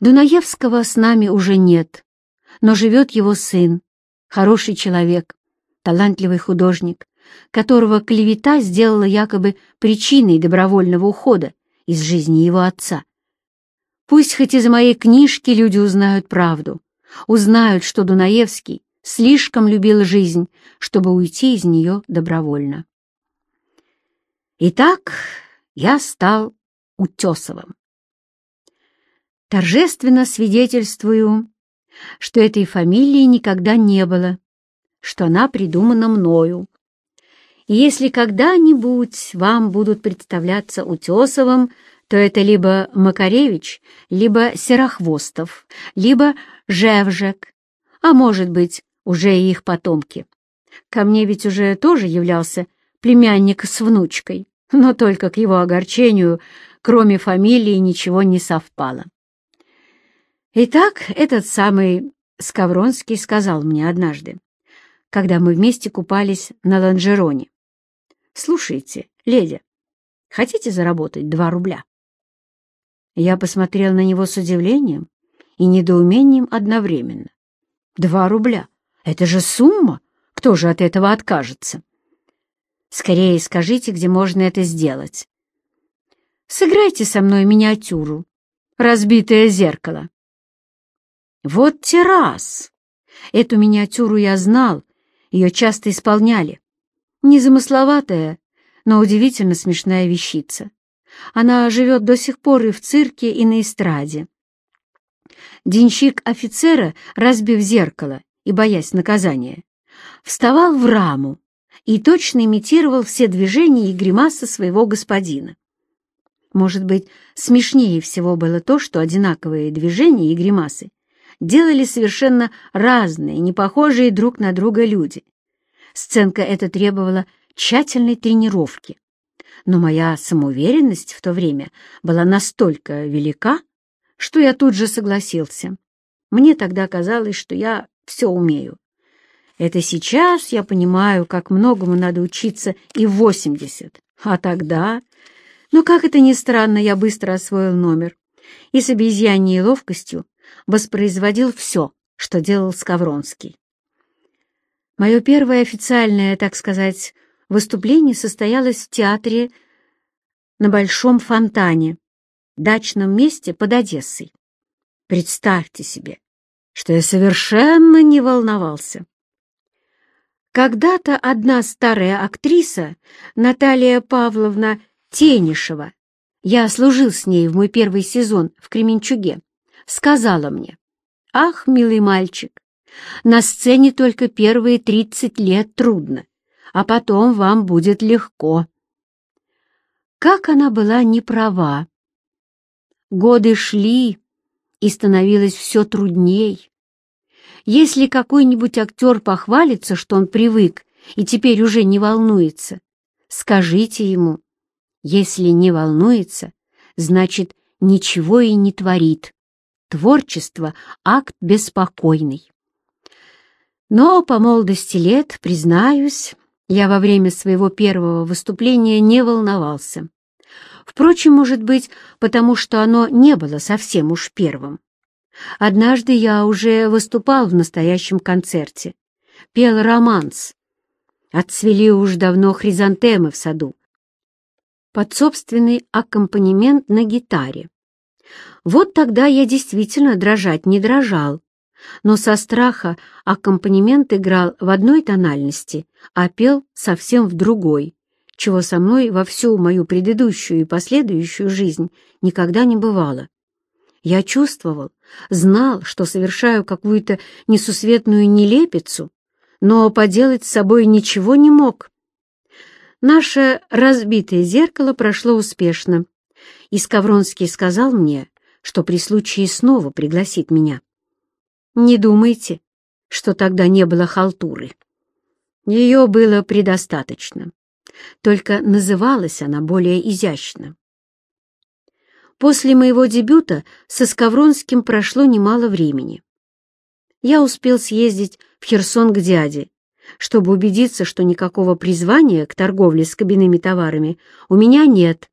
Дунаевского с нами уже нет, но живет его сын, хороший человек, талантливый художник, которого клевета сделала якобы причиной добровольного ухода из жизни его отца. Пусть хоть из моей книжки люди узнают правду, узнают, что Дунаевский слишком любил жизнь, чтобы уйти из нее добровольно. Итак, я стал Утесовым. Торжественно свидетельствую, что этой фамилии никогда не было, что она придумана мною. И если когда-нибудь вам будут представляться Утесовым, то это либо Макаревич, либо Серохвостов, либо Жевжек, а может быть, уже и их потомки. Ко мне ведь уже тоже являлся племянник с внучкой, но только к его огорчению, кроме фамилии, ничего не совпало. Итак, этот самый Скавронский сказал мне однажды, когда мы вместе купались на лонжероне. «Слушайте, леди, хотите заработать два рубля?» Я посмотрел на него с удивлением и недоумением одновременно. «Два рубля! Это же сумма! Кто же от этого откажется?» «Скорее скажите, где можно это сделать». «Сыграйте со мной миниатюру. Разбитое зеркало». «Вот террас!» Эту миниатюру я знал, ее часто исполняли. Незамысловатая, но удивительно смешная вещица. Она живет до сих пор и в цирке, и на эстраде. Денщик офицера, разбив зеркало и боясь наказания, вставал в раму и точно имитировал все движения и гримасы своего господина. Может быть, смешнее всего было то, что одинаковые движения и гримасы делали совершенно разные, не похожие друг на друга люди. Сценка эта требовала тщательной тренировки. Но моя самоуверенность в то время была настолько велика, что я тут же согласился. Мне тогда казалось, что я все умею. Это сейчас я понимаю, как многому надо учиться и в восемьдесят. А тогда... Но, как это ни странно, я быстро освоил номер и с обезьяньей ловкостью воспроизводил все, что делал Скавронский. Мое первое официальное, так сказать, выступление состоялось в театре на Большом фонтане, дачном месте под Одессой. Представьте себе, что я совершенно не волновался. Когда-то одна старая актриса, Наталья Павловна Тенишева, я служил с ней в мой первый сезон в Кременчуге, сказала мне, «Ах, милый мальчик, на сцене только первые тридцать лет трудно, а потом вам будет легко». Как она была не права. Годы шли, и становилось все трудней. Если какой-нибудь актер похвалится, что он привык и теперь уже не волнуется, скажите ему, если не волнуется, значит, ничего и не творит. Творчество — акт беспокойный. Но по молодости лет, признаюсь, я во время своего первого выступления не волновался. Впрочем, может быть, потому что оно не было совсем уж первым. Однажды я уже выступал в настоящем концерте, пел романс. Отцвели уж давно хризантемы в саду. Под собственный аккомпанемент на гитаре. Вот тогда я действительно дрожать не дрожал, но со страха аккомпанемент играл в одной тональности, а пел совсем в другой, чего со мной во всю мою предыдущую и последующую жизнь никогда не бывало. Я чувствовал, знал, что совершаю какую-то несусветную нелепицу, но поделать с собой ничего не мог. Наше разбитое зеркало прошло успешно, и Скавронский сказал мне, что при случае снова пригласит меня. Не думайте, что тогда не было халтуры. Ее было предостаточно, только называлась она более изящно. После моего дебюта со Скавронским прошло немало времени. Я успел съездить в Херсон к дяде, чтобы убедиться, что никакого призвания к торговле с кабинными товарами у меня нет.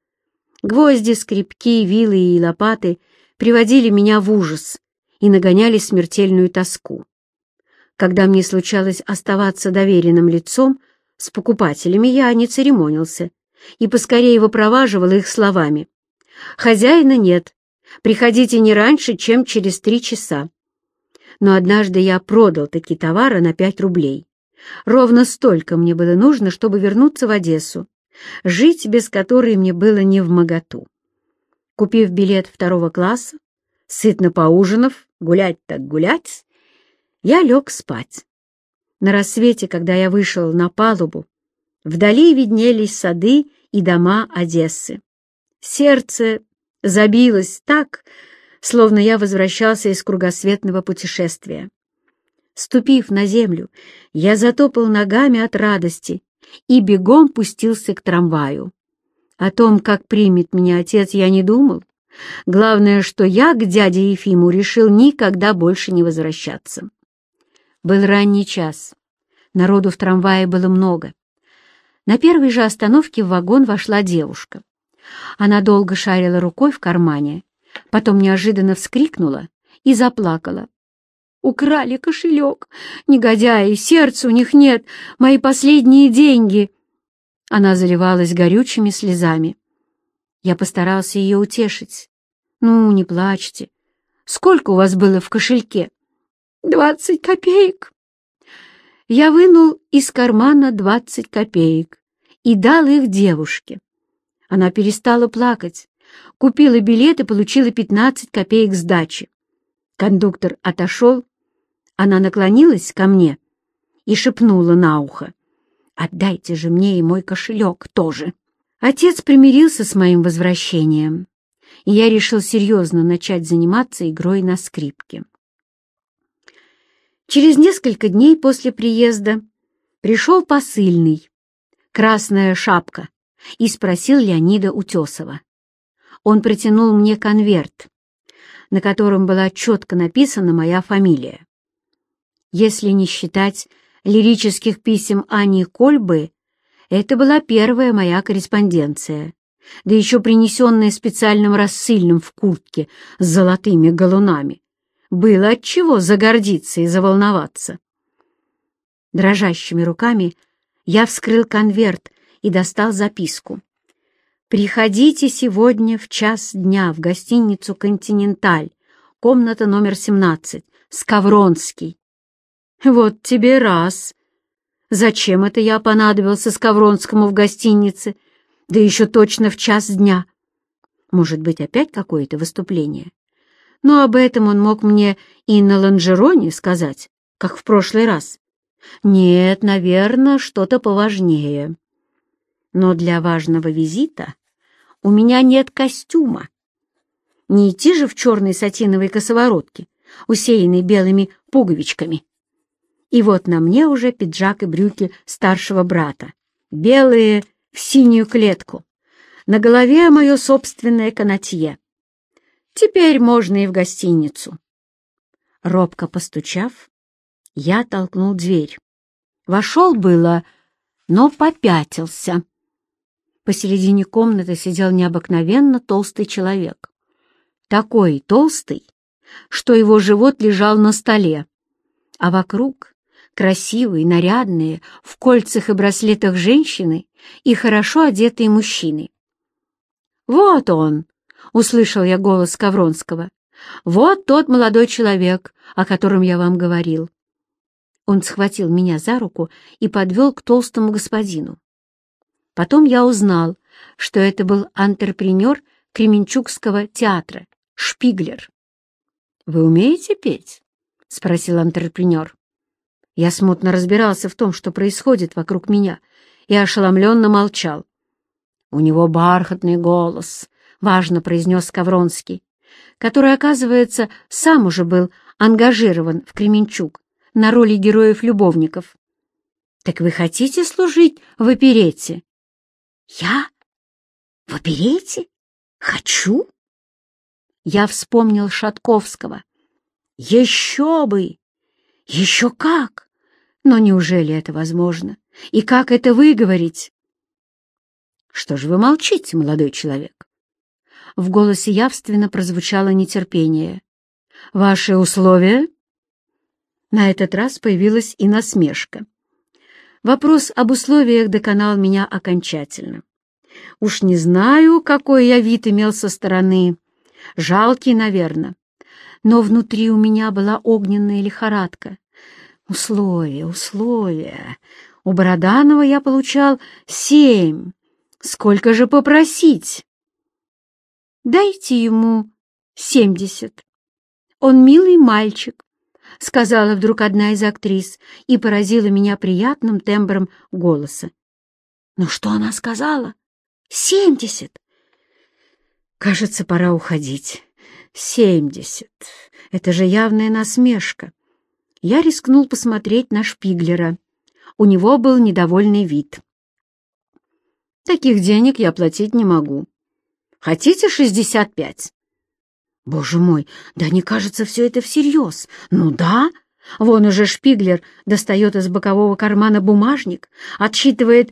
Гвозди, скребки, вилы и лопаты приводили меня в ужас и нагоняли смертельную тоску. Когда мне случалось оставаться доверенным лицом, с покупателями я не церемонился и поскорее выпроваживал их словами. «Хозяина нет. Приходите не раньше, чем через три часа». Но однажды я продал такие товары на пять рублей. Ровно столько мне было нужно, чтобы вернуться в Одессу, жить без которой мне было не в моготу. Купив билет второго класса, сытно поужинав, гулять так гулять, я лег спать. На рассвете, когда я вышел на палубу, вдали виднелись сады и дома Одессы. Сердце забилось так, словно я возвращался из кругосветного путешествия. Ступив на землю, я затопал ногами от радости и бегом пустился к трамваю. О том, как примет меня отец, я не думал. Главное, что я к дяде Ефиму решил никогда больше не возвращаться. Был ранний час. Народу в трамвае было много. На первой же остановке в вагон вошла девушка. Она долго шарила рукой в кармане, потом неожиданно вскрикнула и заплакала. Украли кошелек. Негодяи, сердца у них нет. Мои последние деньги. Она заливалась горючими слезами. Я постарался ее утешить. Ну, не плачьте. Сколько у вас было в кошельке? Двадцать копеек. Я вынул из кармана двадцать копеек и дал их девушке. Она перестала плакать, купила билет и получила пятнадцать копеек сдачи. Кондуктор отошел она наклонилась ко мне и шепнула на ухо. «Отдайте же мне и мой кошелек тоже». Отец примирился с моим возвращением, и я решил серьезно начать заниматься игрой на скрипке. Через несколько дней после приезда пришел посыльный, красная шапка, и спросил Леонида Утесова. Он протянул мне конверт, на котором была четко написана моя фамилия. Если не считать лирических писем Ани Кольбы, это была первая моя корреспонденция, да еще принесенная специальным рассыльным в куртке с золотыми галунами. Было от чего загордиться и заволноваться. Дрожащими руками я вскрыл конверт и достал записку. «Приходите сегодня в час дня в гостиницу «Континенталь», комната номер 17, Скавронский. Вот тебе раз. Зачем это я понадобился Скавронскому в гостинице, да еще точно в час дня? Может быть, опять какое-то выступление? Но об этом он мог мне и на лонжероне сказать, как в прошлый раз. Нет, наверное, что-то поважнее. Но для важного визита у меня нет костюма. Не идти же в черной сатиновой косоворотке, усеянной белыми пуговичками. И вот на мне уже пиджак и брюки старшего брата, белые в синюю клетку. На голове мое собственное канатье. Теперь можно и в гостиницу. Робко постучав, я толкнул дверь. Вошел было, но попятился. Посередине комнаты сидел необыкновенно толстый человек. Такой толстый, что его живот лежал на столе, а вокруг красивые, нарядные, в кольцах и браслетах женщины и хорошо одетые мужчины. «Вот он!» — услышал я голос Ковронского. «Вот тот молодой человек, о котором я вам говорил». Он схватил меня за руку и подвел к толстому господину. Потом я узнал, что это был антрепренер Кременчугского театра, Шпиглер. «Вы умеете петь?» — спросил антрепренер. Я смутно разбирался в том, что происходит вокруг меня, и ошеломленно молчал. «У него бархатный голос», — важно произнес Скавронский, который, оказывается, сам уже был ангажирован в Кременчуг на роли героев-любовников. «Так вы хотите служить в оперете?» «Я? В оперете? Хочу?» Я вспомнил Шатковского. «Еще бы! Еще как! Но неужели это возможно? И как это выговорить? Что же вы молчите, молодой человек? В голосе явственно прозвучало нетерпение. «Ваши условия?» На этот раз появилась и насмешка. Вопрос об условиях доконал меня окончательно. Уж не знаю, какой я вид имел со стороны. Жалкий, наверное. Но внутри у меня была огненная лихорадка. Условия, условия. У Бороданова я получал семь. Сколько же попросить? Дайте ему семьдесят. Он милый мальчик, — сказала вдруг одна из актрис и поразила меня приятным тембром голоса. «Ну что она сказала? Семьдесят!» «Кажется, пора уходить. Семьдесят. Это же явная насмешка». Я рискнул посмотреть на Шпиглера. У него был недовольный вид. «Таких денег я платить не могу. Хотите шестьдесят пять?» Боже мой, да не кажется все это всерьез. Ну да, вон уже Шпиглер достает из бокового кармана бумажник, отсчитывает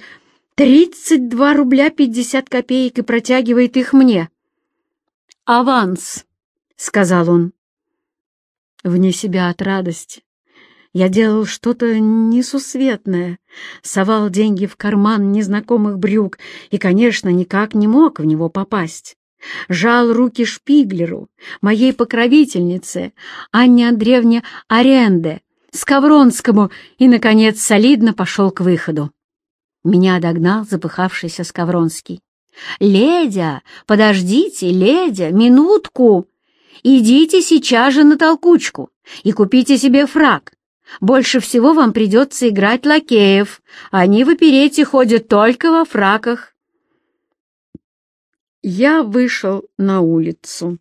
тридцать два рубля пятьдесят копеек и протягивает их мне. «Аванс», — сказал он. Вне себя от радости. Я делал что-то несусветное, совал деньги в карман незнакомых брюк и, конечно, никак не мог в него попасть жал руки Шпиглеру, моей покровительнице, Анне Андреевне Аренде, Скавронскому и, наконец, солидно пошел к выходу. Меня догнал запыхавшийся Скавронский. «Ледя, подождите, Ледя, минутку! Идите сейчас же на толкучку и купите себе фраг. Больше всего вам придется играть лакеев. Они в оперете ходят только во фраках. Я вышел на улицу.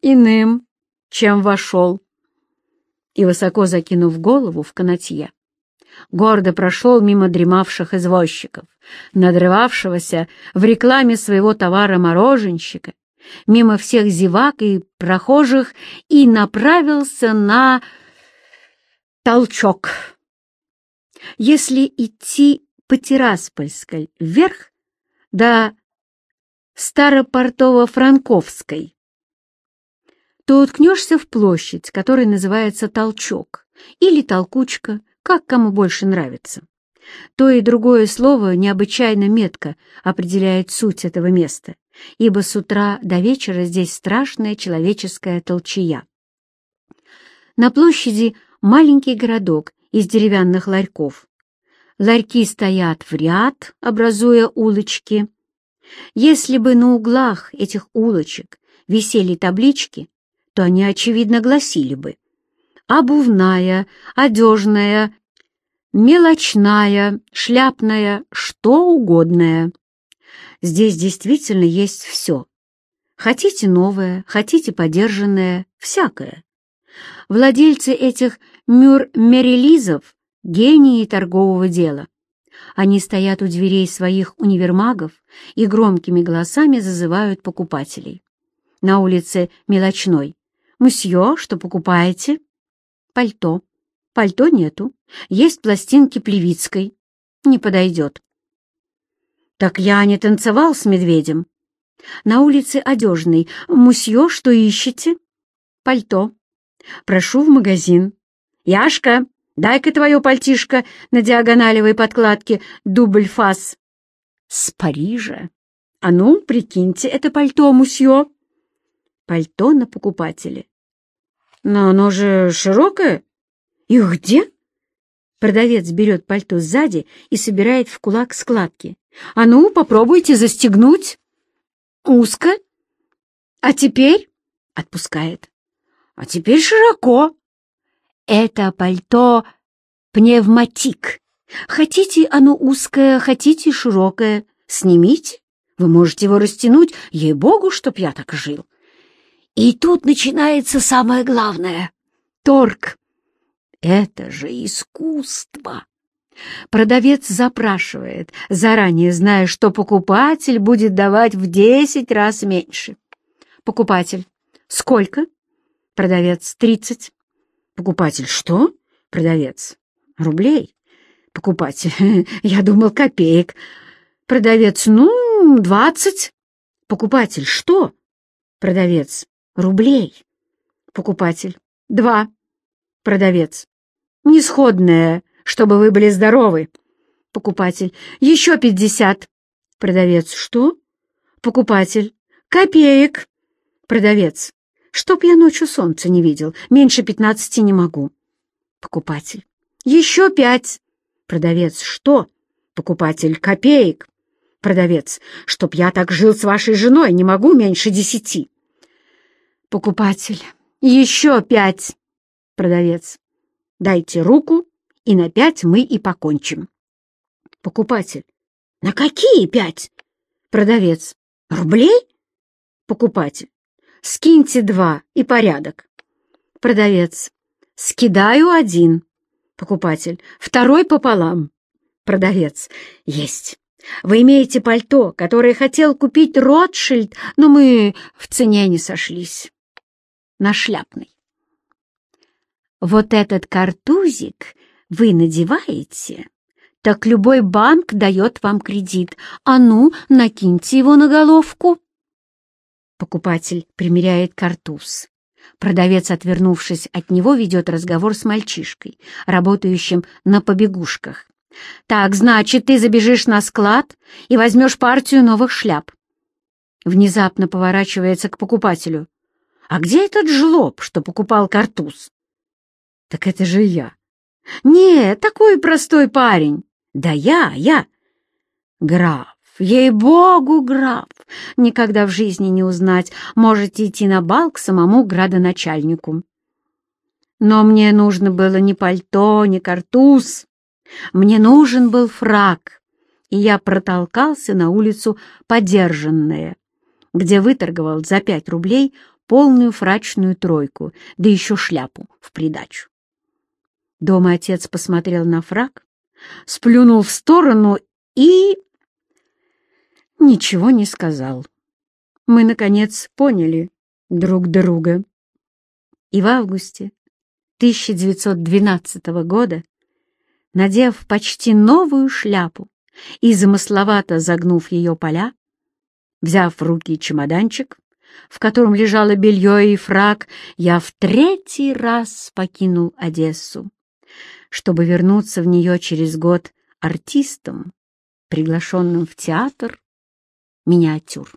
Иным, чем вошел. И, высоко закинув голову в канатье, гордо прошел мимо дремавших извозчиков, надрывавшегося в рекламе своего товара мороженщика, мимо всех зевак и прохожих и направился на толчок. Если идти по Тираспольской вверх, до Старопортово-Франковской, то уткнешься в площадь, которая называется Толчок или Толкучка, как кому больше нравится. То и другое слово необычайно метко определяет суть этого места, ибо с утра до вечера здесь страшная человеческая толчая. На площади маленький городок из деревянных ларьков. Ларьки стоят в ряд, образуя улочки, если бы на углах этих улочек висели таблички, то они, очевидно, гласили бы «Обувная», «Одежная», «Мелочная», «Шляпная», «Что угодное». Здесь действительно есть все. Хотите новое, хотите подержанное, всякое. Владельцы этих мюр-мерилизов — гении торгового дела. Они стоят у дверей своих универмагов и громкими голосами зазывают покупателей. На улице Мелочной. «Мсье, что покупаете?» «Пальто». «Пальто нету. Есть пластинки Плевицкой. Не подойдет». «Так я не танцевал с медведем». «На улице Одежной. Мусье, что ищете?» «Пальто». «Прошу в магазин». «Яшка, Дай-ка твое пальтишко на диагоналевой подкладке, дубль фас. С Парижа. А ну, прикиньте, это пальто, мусье. Пальто на покупателе. Но оно же широкое. И где? Продавец берет пальто сзади и собирает в кулак складки. А ну, попробуйте застегнуть. Узко. А теперь? Отпускает. А теперь широко. Это пальто пневматик. Хотите оно узкое, хотите широкое. Снимите. Вы можете его растянуть. Ей-богу, чтоб я так жил. И тут начинается самое главное — торг. Это же искусство. Продавец запрашивает, заранее зная, что покупатель будет давать в десять раз меньше. Покупатель. Сколько? Продавец. Тридцать. Покупатель, что? Продавец, рублей. Покупатель, я думал, копеек. Продавец, ну, двадцать. Покупатель, что? Продавец, рублей. Покупатель, два. Продавец, несходное, чтобы вы были здоровы. Покупатель, еще пятьдесят. Продавец, что? Покупатель, копеек. Продавец, чтоб я ночью солнца не видел, меньше пятнадцати не могу. Покупатель, еще пять. Продавец, что? Покупатель, копеек. Продавец, чтоб я так жил с вашей женой, не могу меньше десяти. Покупатель, еще пять. Продавец, дайте руку, и на пять мы и покончим. Покупатель, на какие пять? Продавец, рублей? Покупатель, скиньте два и порядок. Продавец, скидаю один. Покупатель, второй пополам. Продавец, есть. Вы имеете пальто, которое хотел купить Ротшильд, но мы в цене не сошлись. На шляпный. Вот этот картузик вы надеваете, так любой банк дает вам кредит. А ну, накиньте его на головку. Покупатель примеряет картуз. Продавец, отвернувшись от него, ведет разговор с мальчишкой, работающим на побегушках. «Так, значит, ты забежишь на склад и возьмешь партию новых шляп». Внезапно поворачивается к покупателю. «А где этот жлоб, что покупал картуз?» «Так это же я». «Не, такой простой парень». «Да я, я». «Граф, ей-богу, граф, никогда в жизни не узнать, можете идти на бал к самому градоначальнику». Но мне нужно было не пальто, не картуз, мне нужен был фраг, и я протолкался на улицу подержанная, где выторговал за пять рублей полную фрачную тройку, да еще шляпу в придачу. Дома отец посмотрел на фраг, сплюнул в сторону и... ничего не сказал. Мы, наконец, поняли друг друга. И в августе 1912 года надев почти новую шляпу и замысловато загнув ее поля, взяв в руки чемоданчик, в котором лежало белье и фраг, я в третий раз покинул Одессу, чтобы вернуться в нее через год артистом, приглашенным в театр миниатюр.